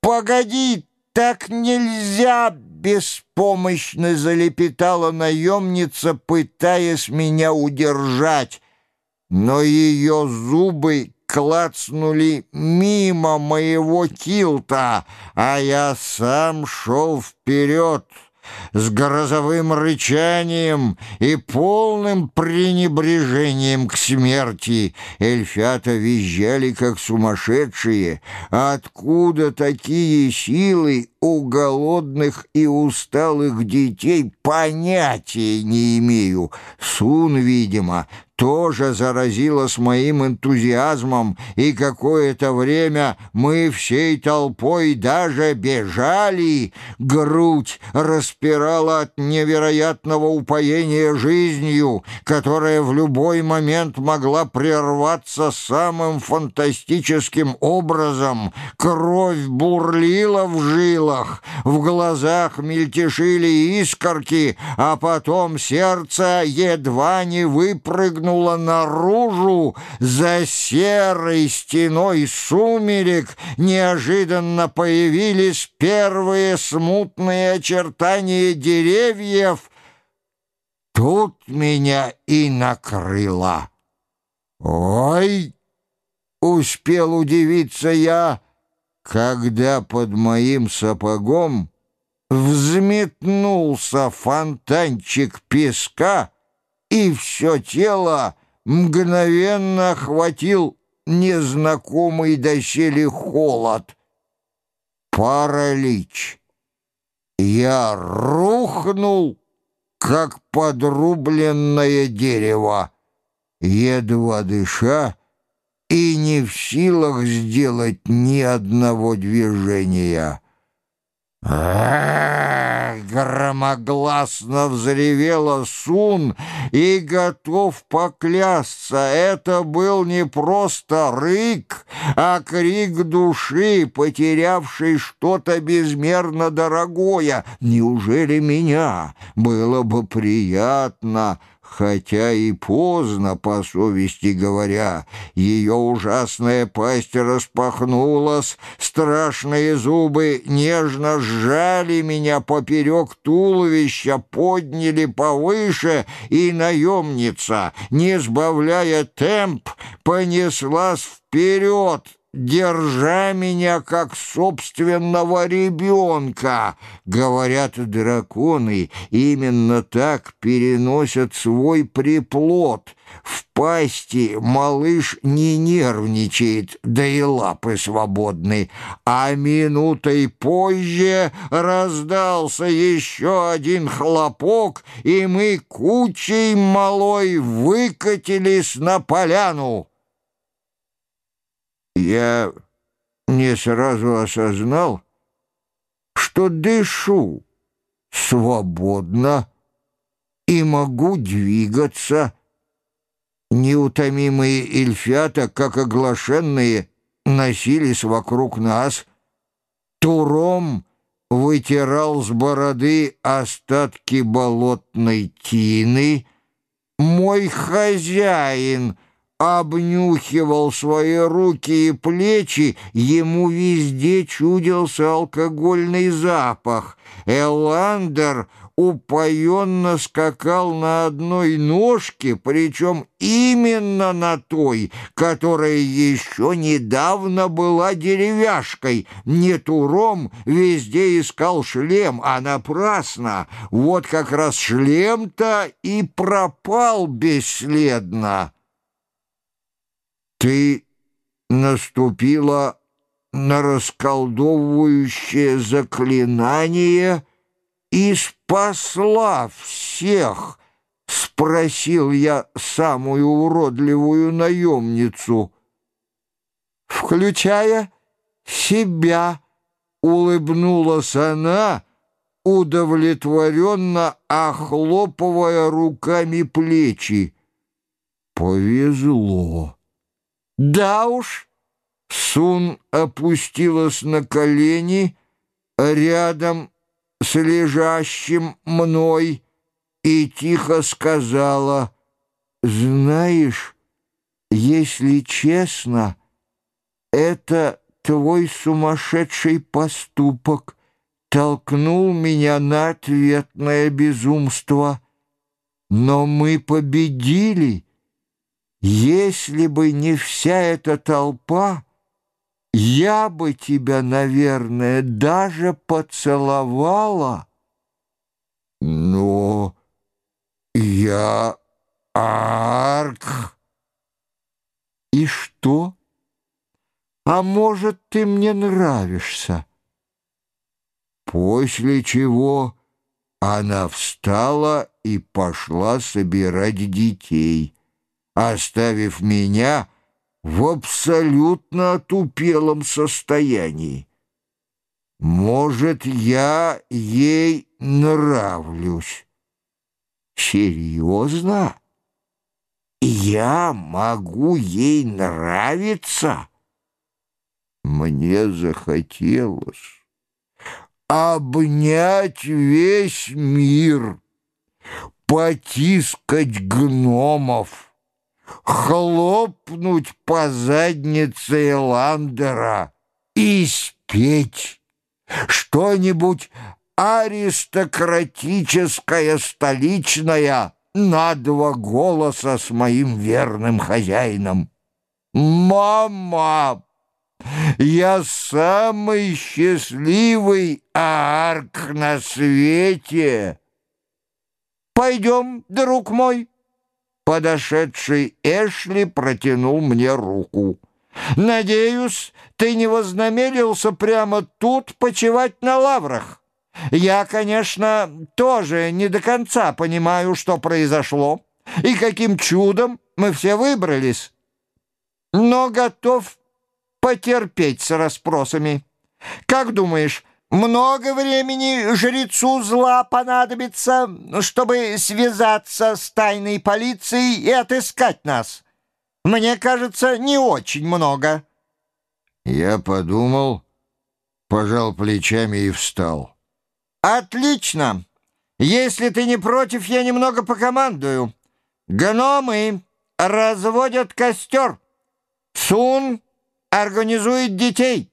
погоди, так нельзя!» Беспомощно залепетала наемница, пытаясь меня удержать. Но ее зубы клацнули мимо моего килта, а я сам шел вперед с грозовым рычанием и полным пренебрежением к смерти. Эльфята визжали, как сумасшедшие. Откуда такие силы у голодных и усталых детей, понятия не имею. Сун, видимо, тоже заразилась моим энтузиазмом, и какое-то время мы всей толпой даже бежали. Грудь распирала от невероятного упоения жизнью, которая в любой момент могла прерваться самым фантастическим образом. Кровь бурлила в жилах, в глазах мельтешили искорки, а потом сердце едва не выпрыгнуло выглянула наружу за серой стеной сумерек, неожиданно появились первые смутные очертания деревьев. Тут меня и накрыло. «Ой!» — успел удивиться я, когда под моим сапогом взметнулся фонтанчик песка, и все тело мгновенно охватил незнакомый доселе холод. Паралич. Я рухнул, как подрубленное дерево, едва дыша и не в силах сделать ни одного движения. А, громогласно взревела Сун и готов поклясться, это был не просто рык, а крик души, потерявшей что-то безмерно дорогое. Неужели меня было бы приятно Хотя и поздно, по совести говоря, ее ужасная пасть распахнулась, страшные зубы нежно сжали меня поперек туловища, подняли повыше, и наемница, не сбавляя темп, понеслась вперед, держа меня как собственного ребенка. Говорят, драконы именно так переносят свой приплод. В пасти малыш не нервничает, да и лапы свободны. А минутой позже раздался еще один хлопок, и мы кучей малой выкатились на поляну. Я не сразу осознал, что дышу свободно и могу двигаться. Неутомимые эльфята, как оглашенные, носились вокруг нас. Туром вытирал с бороды остатки болотной тины. Мой хозяин — обнюхивал свои руки и плечи, ему везде чудился алкогольный запах. Эландер упоенно скакал на одной ножке, причем именно на той, которая еще недавно была деревяшкой. Не туром везде искал шлем, а напрасно. Вот как раз шлем-то и пропал бесследно. Ты наступила на расколдовывающее заклинание и спасла всех, спросил я самую уродливую наемницу. Включая себя, улыбнулась она, удовлетворенно охлопывая руками плечи. Повезло. Да уж, Сун опустилась на колени рядом с лежащим мной и тихо сказала, «Знаешь, если честно, это твой сумасшедший поступок толкнул меня на ответное безумство. Но мы победили. Если бы не вся эта толпа, я бы тебя, наверное, даже поцеловала. Но я арк. И что? А может, ты мне нравишься? После чего она встала и пошла собирать детей, оставив меня в абсолютно отупелом состоянии. Может, я ей нравлюсь. Серьезно? Я могу ей нравиться? Мне захотелось обнять весь мир, потискать гномов, хлопнуть по заднице Эландера и спеть что-нибудь аристократическое столичное на два голоса с моим верным хозяином. «Мама!» Я самый счастливый арк на свете. Пойдем, друг мой. Подошедший Эшли протянул мне руку. Надеюсь, ты не вознамерился прямо тут почивать на лаврах. Я, конечно, тоже не до конца понимаю, что произошло и каким чудом мы все выбрались, но готов потерпеть с расспросами. Как думаешь, много времени жрецу зла понадобится, чтобы связаться с тайной полицией и отыскать нас? Мне кажется, не очень много. Я подумал, пожал плечами и встал. Отлично. Если ты не против, я немного покомандую. Гномы разводят костер. Сун организует детей.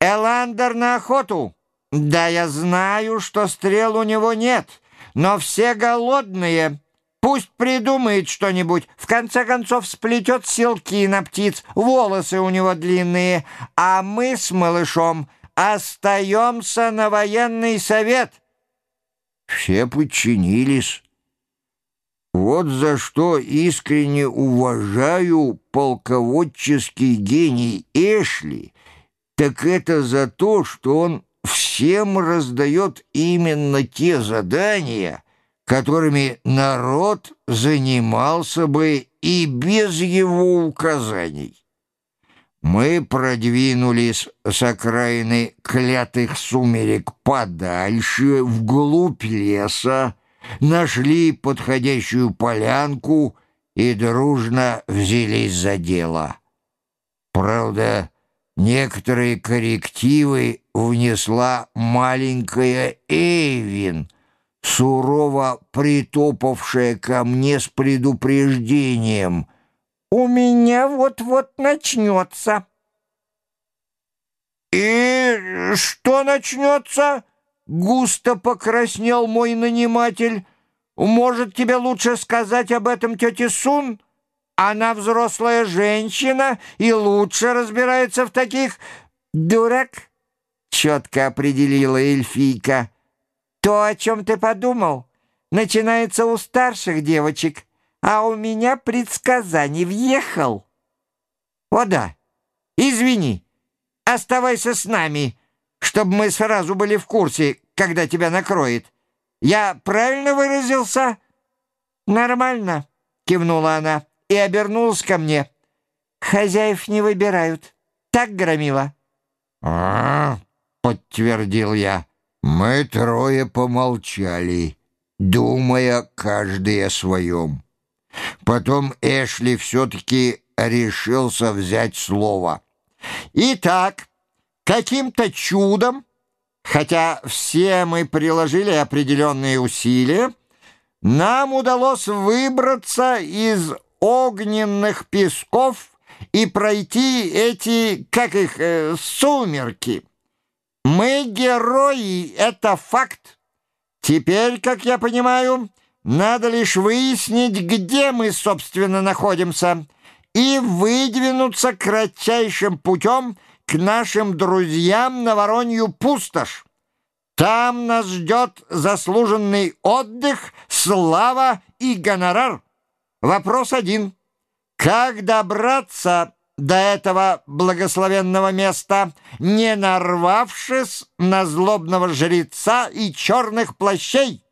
Эландер на охоту. Да, я знаю, что стрел у него нет, но все голодные. Пусть придумает что-нибудь. В конце концов сплетет силки на птиц, волосы у него длинные, а мы с малышом остаемся на военный совет. Все подчинились. Вот за что искренне уважаю полководческий гений Эшли, так это за то, что он всем раздает именно те задания, которыми народ занимался бы и без его указаний. Мы продвинулись с окраины клятых сумерек подальше, вглубь леса, нашли подходящую полянку и дружно взялись за дело. Правда, некоторые коррективы внесла маленькая Эйвин, сурово притопавшая ко мне с предупреждением. «У меня вот-вот начнется». «И что начнется?» Густо покраснел мой наниматель. Может, тебе лучше сказать об этом тете Сун? Она взрослая женщина и лучше разбирается в таких... Дурак, четко определила эльфийка. То, о чем ты подумал, начинается у старших девочек, а у меня предсказание въехал. О да, извини, оставайся с нами чтобы мы сразу были в курсе, когда тебя накроет. Я правильно выразился?» «Нормально», — кивнула она и обернулась ко мне. «Хозяев не выбирают. Так, Громила?» «А, — подтвердил я. Мы трое помолчали, думая каждый о своем. Потом Эшли все-таки решился взять слово. «Итак, Каким-то чудом, хотя все мы приложили определенные усилия, нам удалось выбраться из огненных песков и пройти эти, как их, э, сумерки. Мы герои, это факт. Теперь, как я понимаю, надо лишь выяснить, где мы, собственно, находимся, и выдвинуться кратчайшим путем к нашим друзьям на Воронью пустошь. Там нас ждет заслуженный отдых, слава и гонорар. Вопрос один. Как добраться до этого благословенного места, не нарвавшись на злобного жреца и черных плащей?